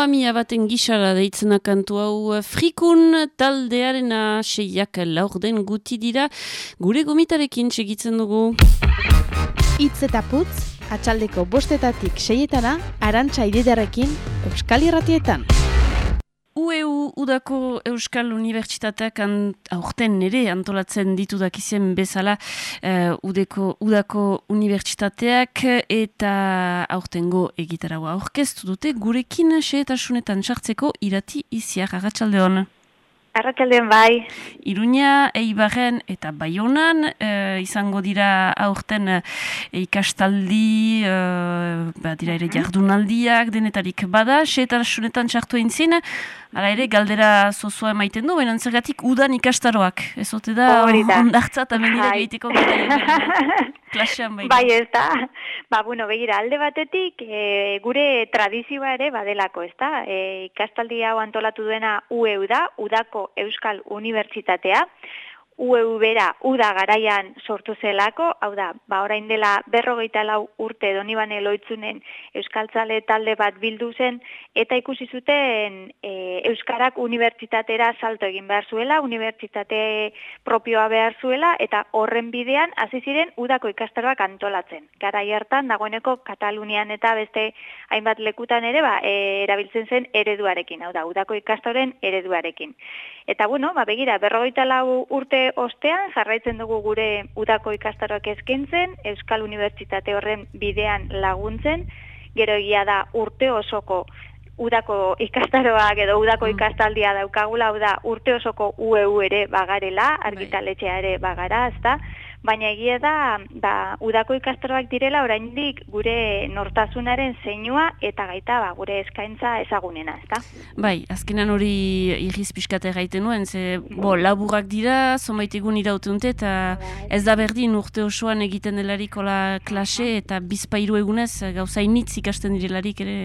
Luamia baten gisara deitzena kantu hau eh, frikun taldearen seiak laurden guti dira gure gomitarekin segitzen dugu. Itz eta putz, atxaldeko bostetatik seietana, arantxa ididarekin, Euskal Irratietan. UEU Udako Euskal Unibertsitateak aurten nere antolatzen ditu dakizien bezala uh, Udeko, Udako Unibertsitateak eta aurtengo egitaragoa aurkeztu dute gurekin xeetasunetan sartzeko irati iziak agatxalde hona. Arratxaldean bai. Iruña, Eibarren eta Baionan e, izango dira aurten e, ikastaldi, e, ba, dira ere mhm. jardunaldiak denetarik bada, eta sunetan txartu egin Hala ere, galdera zozua emaiten du, baina zergatik udan ikastaroak. Ez ote da, ondartza eta mendira bai. egiteko klasean bai. Bai ez da. Ba, bueno, begira, alde batetik, e, gure tradizioa ere badelako, ez da. E, ikastaldi hau antolatu duena UEU da, Udako Euskal Unibertsitatea. UEU bera uda garaian sortu zelako, hau da, ba orain dela berrogeita lau urte donibane loitzunen euskaltzale talde bat bildu zen, eta ikusi zuten e, Euskarak unibertsitatera salto egin behar zuela, unibertsitate propioa behar zuela, eta horren bidean hasi ziren udako ikastaroak antolatzen. Gara hartan dagoeneko Katalunian eta beste hainbat lekutan ere, ba, e, erabiltzen zen ereduarekin, hau da, udako ikastoren ereduarekin. Eta bueno, ba, begira, berrogeita lau urte ostean, jarraitzen dugu gure udako ikastaroak eskintzen, Euskal Unibertsitate horren bidean laguntzen, gero egia da urte osoko udako ikastaroak edo udako mm. ikastaldia daukagula, hau da urte osoko UEU ere bagarela, bai. argitaletxea ere bagara, ezta? baina egia da, ba, udako ikastaroak direla oraindik gure nortasunaren zeinua eta gaita ba, gure eskaintza ezagunena, ezta? Bai, azkenan hori irriz pixkate gaiten nuen, ze, bo, laburak dira, zonbait egun irautunte, eta ez da berdin urte osoan egiten delarikola klase, eta bizpairu egunez gauzainitz ikasten direlarik ere...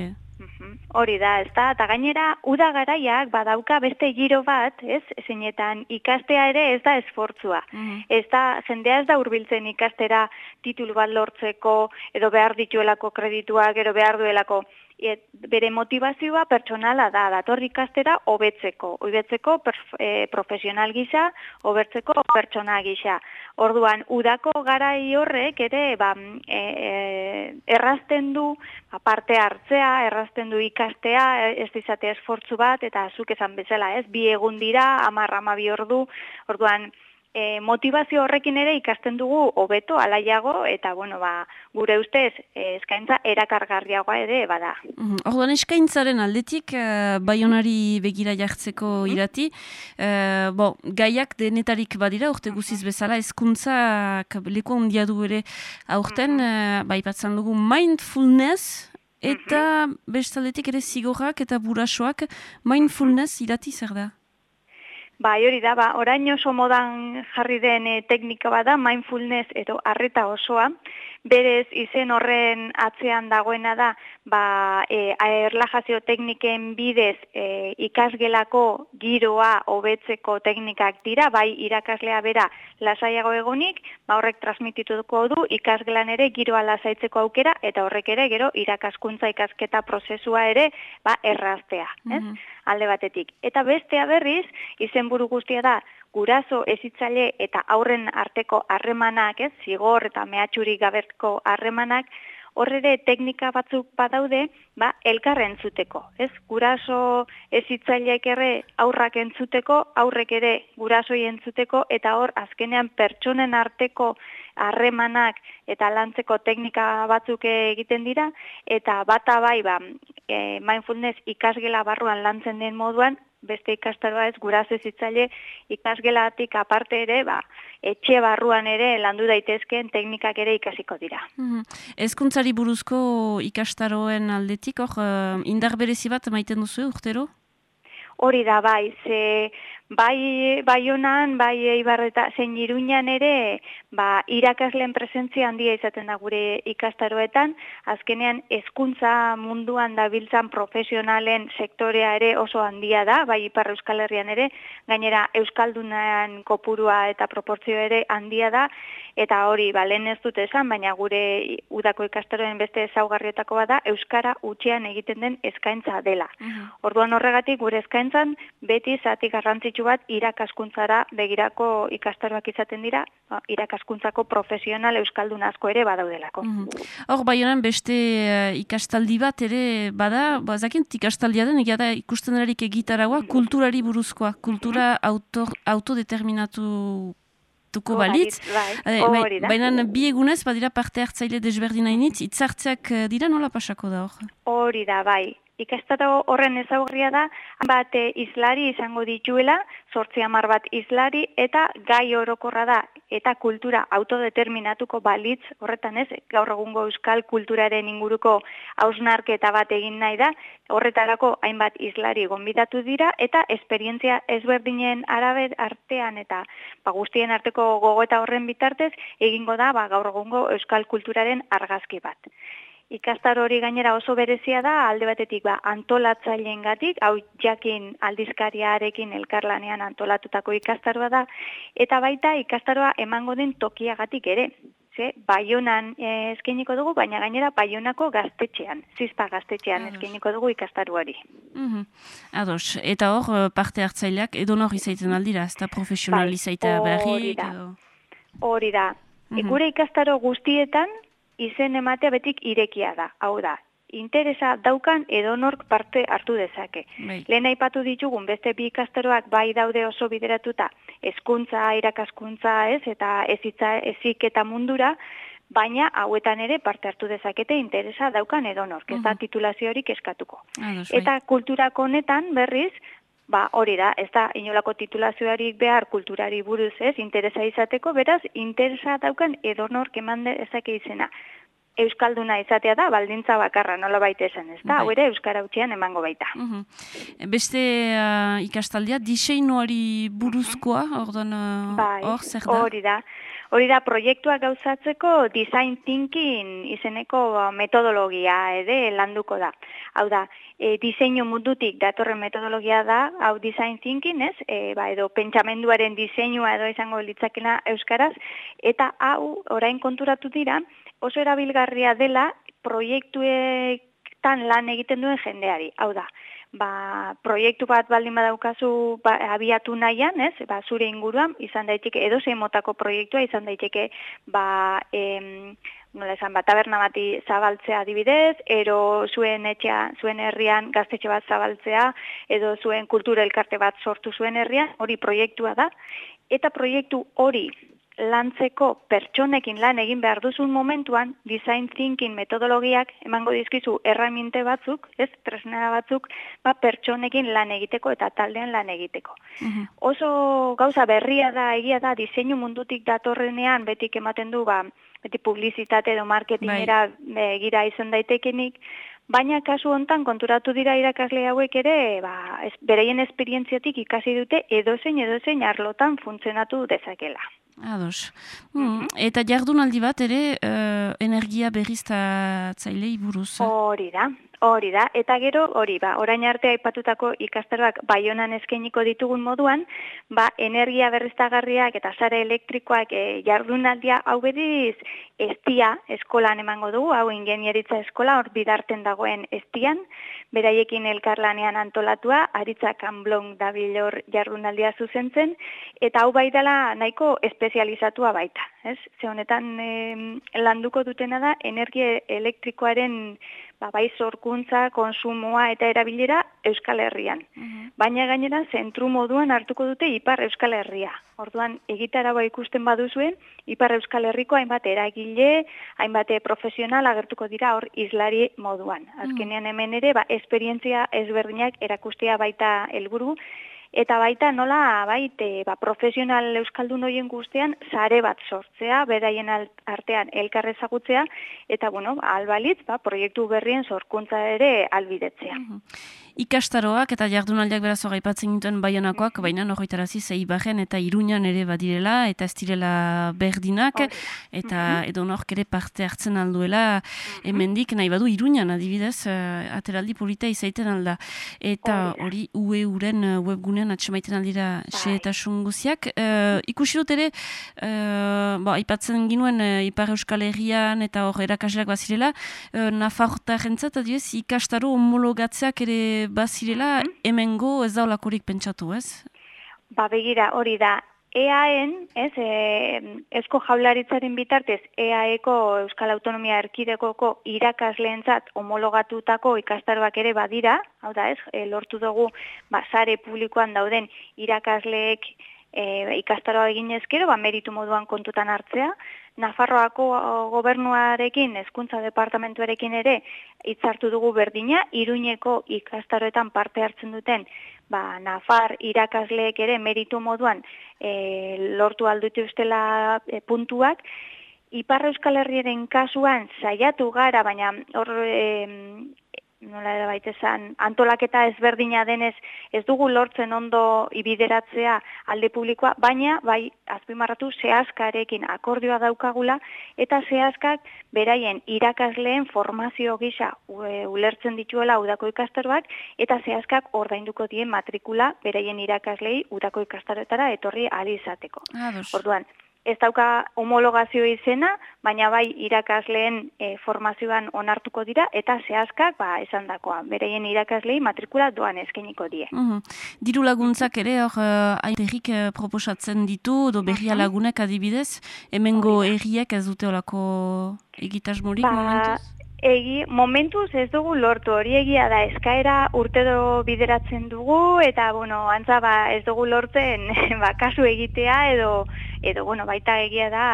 Hori da, ez da, eta gainera, uda garaiak badauka beste giro bat, ez, zeinetan ikastea ere ez da esfortzua. Mm Ez da, jendea ez da hurbiltzen ikastera titulu bat lortzeko, edo behar dituelako kredituak, edo behar duelako et, bere motivazioa pertsonala da, dator ikastera hobetzeko, hobetzeko e, profesional gisa, hobetzeko pertsona gisa. Orduan, udako garai horrek ere ba, e, e, errazten du ba, parte hartzea, errazten du ikastea, ez dizate esfortzu bat, eta zuk esan bezala, ez, bi egun dira, amarra bi ordu, orduan, e, motivazio horrekin ere ikasten dugu hobeto alaiago eta bueno ba gure ustez e, eskaintza erakargarriagoa ere bada. Mm Orduan eskaintzaren aldetik uh, baionari begira jartzeko mhm. irati uh, bo, gaiak denetarik badira urte guziz bezala hezkuntzak leku handia du ere aurten uh, bai batzen dugu mindfulness Eta mm bestaldetik ere zigorrak eta burasoak mindfulness irati zer da? Ba, hori da, ba, orain oso modan jarri den e, teknika bada, mindfulness edo arreta osoa, berez izen horren atzean dagoena da, ba, e, erlajazio tekniken bidez e, ikasgelako giroa hobetzeko teknikak dira, bai irakaslea bera lasaiago egonik, ba, horrek transmitituko du ikasgelan ere giroa lasaitzeko aukera, eta horrek ere gero irakaskuntza ikasketa prozesua ere ba, erraztea. Ez? Alde batetik. Eta bestea berriz, izenburu guztia da, guraso ezitzaile eta aurren arteko harremanak, ez, zigor eta mehatxuri gabertko harremanak, horre teknika batzuk badaude, ba, elkar entzuteko. Ez, guraso ezitzaileak ere aurrak entzuteko, aurrek ere gurasoi entzuteko, eta hor, azkenean pertsonen arteko harremanak eta lantzeko teknika batzuk egiten dira, eta bata bai, ba, e, mindfulness ikasgela barruan lantzen den moduan, beste ikastaroa ez guraso zitzaile ikasgelatik aparte ere, ba, etxe barruan ere landu daitezkeen teknikak ere ikasiko dira. Mm Ezkuntzari buruzko ikastaroen aldetik, hor, uh, indar berezi bat maiten duzu urtero? Hori da bai, ze bai Baionan, bai Eibarreta zein Iruñan ere, ba irakasleen presentzia handia izaten da gure ikastaroetan, azkenean hezkuntza munduan dabiltzan profesionalen sektorea ere oso handia da, bai Ipar Euskal Herrian ere, gainera euskaldunan kopurua eta proportzio ere handia da. Eta hori ba lehen ez dut esan, baina gure udako ikastaroen beste ezaugarrietako bada euskara utxean egiten den eskaintza dela. Orduan horregatik gure eskaintzan beti zati garrantzitsu bat irakaskuntzara begirako ikastaroak izaten dira, ba, irakaskuntzako profesional euskaldun asko ere badaudelako. Hor, bai honen beste eh, ikastaldi bat ere bada, ba, zakin, ikastaldia den, egia da ikusten erarik egitaragoa, kulturari buruzkoa, kultura auto, autodeterminatu tuko balitz. Bai, Eh, bai. Baina bi egunez, badira parte hartzaile desberdinainitz, itzartzeak eh, dira nola pasako da hor? Hori da, bai. Ikastaro horren ezaugarria da, bat eh, islari izango dituela, sortzi hamar bat islari, eta gai orokorra da, eta kultura autodeterminatuko balitz, horretan ez, gaur egungo euskal kulturaren inguruko hausnarketa bat egin nahi da, horretarako hainbat islari gonbidatu dira, eta esperientzia ezberdinen araber artean, eta ba, guztien arteko gogoeta horren bitartez, egingo da ba, gaur egungo euskal kulturaren argazki bat. Ikastar hori gainera oso berezia da, alde batetik ba, antolatzaileen gatik, hau jakin aldizkariarekin elkarlanean antolatutako ikastaroa da, eta baita ikastaroa emango den tokiagatik ere. Ze, baionan eh, eskainiko dugu, baina gainera baionako gaztetxean, zizpa gaztetxean eskainiko dugu ikastaruari. Mhm. Ados, eta hor eh, parte hartzaileak edo nor izaiten aldira, ez da profesional Bai, izaita hori berri. da. Hori da. Gure ikastaro guztietan izen ematea betik irekia da. Hau da, interesa daukan edonork parte hartu dezake. Bai. Lehen aipatu ditugun beste bi ikastaroak bai daude oso bideratuta hezkuntza, irakaskuntza, ez eta ezitza ezik eta mundura, baina hauetan ere parte hartu dezakete interesa daukan edonork, ez da titulaziorik eskatuko. Ados, bai. Eta kulturako honetan berriz, ba hori da, ez da inolako titulazioarik behar kulturari buruz ez, interesa izateko, beraz, interesa daukan edonork eman dezake izena. Euskalduna izatea da, baldintza bakarra, nola baita esan, ez da, Bai. ere Euskara utxean emango baita. Mhm. Beste uh, ikastaldia, diseinuari buruzkoa, ordan uh, Bai, hor, zer da? hori da. Hori da, proiektua gauzatzeko design thinking izeneko metodologia ere landuko da. Hau da, e, diseinu mundutik datorren metodologia da, hau design thinking, ez? E, ba, edo pentsamenduaren diseinua edo izango litzakena euskaraz, eta hau orain konturatu dira, oso erabilgarria dela proiektuetan lan egiten duen jendeari. Hau da, ba, proiektu bat baldin badaukazu ba, abiatu nahian, ez? Ba, zure inguruan izan daiteke edo zein motako proiektua izan daiteke ba, em, nola esan, ba, taberna bati zabaltzea adibidez, ero zuen etxea, zuen herrian gaztetxe bat zabaltzea, edo zuen kultura elkarte bat sortu zuen herrian, hori proiektua da, eta proiektu hori lantzeko pertsonekin lan egin behar duzun momentuan, design thinking metodologiak emango dizkizu erraminte batzuk, ez, tresnera batzuk, ba, pertsonekin lan egiteko eta taldean lan egiteko. Oso gauza berria da, egia da, diseinu mundutik datorrenean betik ematen du, ba, beti publizitate edo marketingera begira izan daitekenik, Baina kasu hontan konturatu dira irakasle hauek ere, ba, ez, bereien esperientziatik ikasi dute edozein edozein arlotan funtzionatu dezakela. Ados. Mm, Eta jardunaldi bat ere, uh, energia berriztatzailei buruz. eh? Hori da, hori da. Eta gero, hori, ba, orain arte aipatutako ikastaroak baionan eskainiko ditugun moduan, ba, energia berriztagarriak eta sare elektrikoak e, jardunaldia hau bediz estia eskolan emango dugu, hau ingenieritza eskola hor bidarten dagoen estian, beraiekin elkarlanean antolatua, aritza kanblong dabilor jardunaldia zuzentzen, eta hau bai dela nahiko espezializatua baita. Ez? Ze honetan em, landuko dutena da energia elektrikoaren ba, bai sorkuntza, konsumoa eta erabilera Euskal Herrian. Baina gainera zentru moduan hartuko dute Ipar Euskal Herria. Orduan egitaraba ikusten baduzuen Ipar Euskal Herriko hainbat eragile, hainbat profesional agertuko dira hor islari moduan. Azkenean hemen ere ba esperientzia ezberdinak erakustea baita helburu eta baita nola baite ba, profesional euskaldun horien guztian sare bat sortzea, beraien artean elkarrezagutzea, eta bueno, albalitz, ba, proiektu berrien sorkuntza ere albidetzea. Ikastaroak eta jardunaldiak beraz aipatzen dituen baionakoak, mm baina nojoitarazi zei barren eta iruñan ere badirela, eta ez direla berdinak, eta mm -hmm. edo nork ere parte hartzen alduela, hemendik nahi badu iruñan adibidez, uh, ateraldi polita izaiten alda. Eta hori UE uren uh, webgunean atxemaiten aldira xe eta sunguziak. Uh, ikusi dut ere, uh, ba, aipatzen ginuen uh, Ipar Euskal Herrian eta hor erakasleak bazirela, uh, Nafarrota jentzat, adibidez, ikastaro homologatzeak ere bazirela, mm hemengo ez daulakorik pentsatu, ez? Ba, begira, hori da, EAen, ez, e, esko jaularitzaren bitartez, EAeko Euskal Autonomia Erkidekoko irakasleentzat homologatutako ikastaroak ere badira, hau da, ez, e, lortu dugu, ba, sare publikoan dauden irakasleek e, ikastaroa egin ezkero, ba, meritu moduan kontutan hartzea, Nafarroako gobernuarekin, hezkuntza departamentuarekin ere hitzartu dugu berdina, Iruñeko ikastaroetan parte hartzen duten, ba, Nafar irakasleek ere meritu moduan e, lortu aldutu ustela e, puntuak, Ipar Euskal Herriaren kasuan saiatu gara, baina hor e, nola da baitezan, antolaketa ezberdina denez ez dugu lortzen ondo ibideratzea alde publikoa, baina bai azpimarratu zehazkarekin akordioa daukagula eta zehazkak beraien irakasleen formazio gisa ulertzen dituela udako ikastaroak eta zehazkak ordainduko dien matrikula beraien irakaslei udako ikastaroetara etorri alizateko. Orduan, ez dauka homologazio izena, baina bai irakasleen e, formazioan onartuko dira, eta zehazkak, ba, esan dakoa, bereien irakaslei matrikula doan eskeniko die. Uhum. Diru laguntzak ere, hor, uh, proposatzen ditu, do berria lagunek adibidez, hemengo erriek ez dute olako egitasmorik ba, momentuz? Egi, momentuz ez dugu lortu hori egia da eskaera urte do bideratzen dugu eta bueno, antza ba, ez dugu lortzen ba, kasu egitea edo edo bueno, baita egia da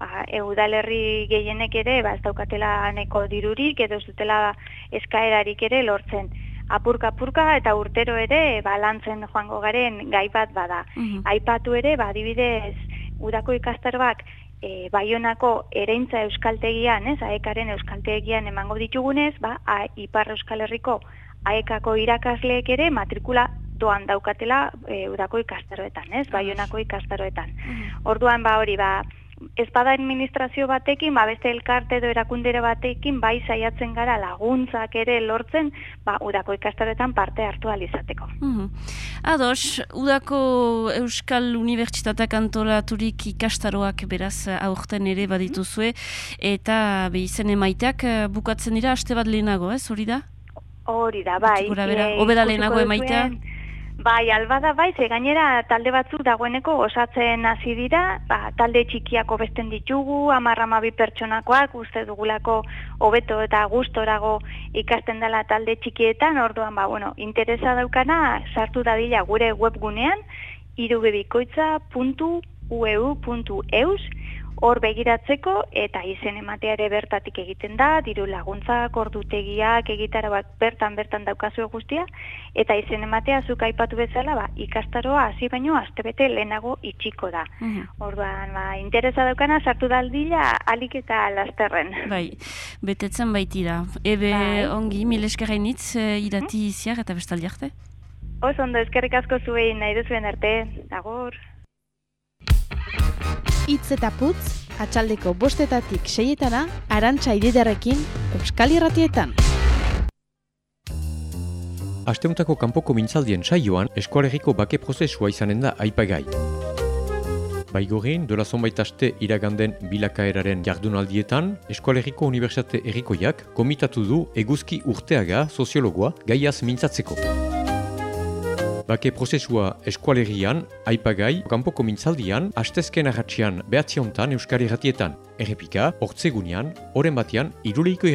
ba, eudalerri gehienek ere ba, ez daukatela neko dirurik edo ez dutela eskaerarik ere lortzen. Apurka apurka eta urtero ere ba, lantzen joango garen gai bat bada. Mm Aipatu ere, ba, dibidez, udako ikastaroak e, baionako ereintza euskaltegian, ez, aekaren euskaltegian emango ditugunez, ba, a, ipar euskal herriko aekako irakasleek ere matrikula doan daukatela e, udako ikastaroetan, ez, baionako ikastaroetan. Orduan, ba, hori, ba, espada administrazio batekin, ba, beste elkarte edo erakundere batekin, bai saiatzen gara laguntzak ere lortzen, ba, udako ikastaretan parte hartu alizateko. Mm Ados, udako Euskal Unibertsitateak antolaturik ikastaroak beraz aurten ere badituzue, eta behizen emaiteak eh, bukatzen dira, aste bat lehenago, ez, hori da? Hori da, bai. Hobeda lehenago emaitea? Bai, albada bai, ze gainera talde batzuk dagoeneko osatzen hasi dira, ba, talde txikiako besten ditugu, amarramabi pertsonakoak, uste dugulako hobeto eta gustorago ikasten dela talde txikietan, orduan, ba, bueno, interesa daukana, sartu dadila gure webgunean, irubebikoitza.ueu.eus, hor begiratzeko eta izen ematea ere bertatik egiten da, diru laguntzak, ordutegiak egitara bat bertan bertan daukazu guztia, eta izen ematea zuk aipatu bezala, ba, ikastaroa hasi baino astebete lehenago itxiko da. Mhm. Orduan, ba, interesa daukana sartu daldila alik eta lasterren. Bai, betetzen baitira. Ebe bai. ongi, mil eskerrainitz uh, irati mm ziar eta bestaldi arte? Oso ondo, eskerrik asko zuen, nahi duzuen arte, agur. Itz eta putz, atxaldeko bostetatik seietana, arantxa ididarekin, Euskal Irratietan. Asteuntako kanpoko mintzaldien saioan, eskualeriko bake prozesua izanen da aipagai. Baigorin, dola zonbait aste iraganden bilakaeraren jardunaldietan, Eskualeriko Unibertsitate Erikoiak komitatu du eguzki urteaga soziologoa gaiaz mintzatzeko. Bake prozesua eskualerian, aipagai, kanpoko mintzaldian, astezken ahatxian behatziontan Euskari erratietan. Errepika, hortzegunean, oren batean, iruleiko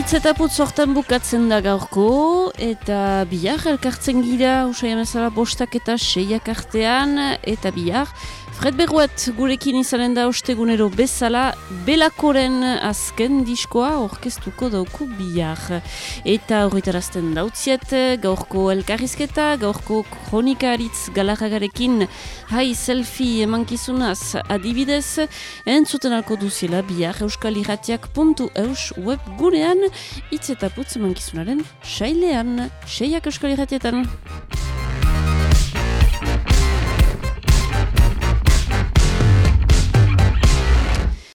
erratian. Eta itzetaput sortan bukatzen da gaurko, eta bihar elkartzen gira, usai amezala bostak eta seiak artean, eta bihar, Fred Berruet gurekin izanen da ostegunero bezala, belakoren azken diskoa orkestuko dauku bihar. Eta horretarazten dautziet, gaurko elkarrizketa, gaurko kronikaritz galarragarekin hai selfie emankizunaz adibidez, entzuten alko duziela bihar euskaliratiak.eus web gurean, itzetaputz emankizunaren sailean, seiak euskalirratietan.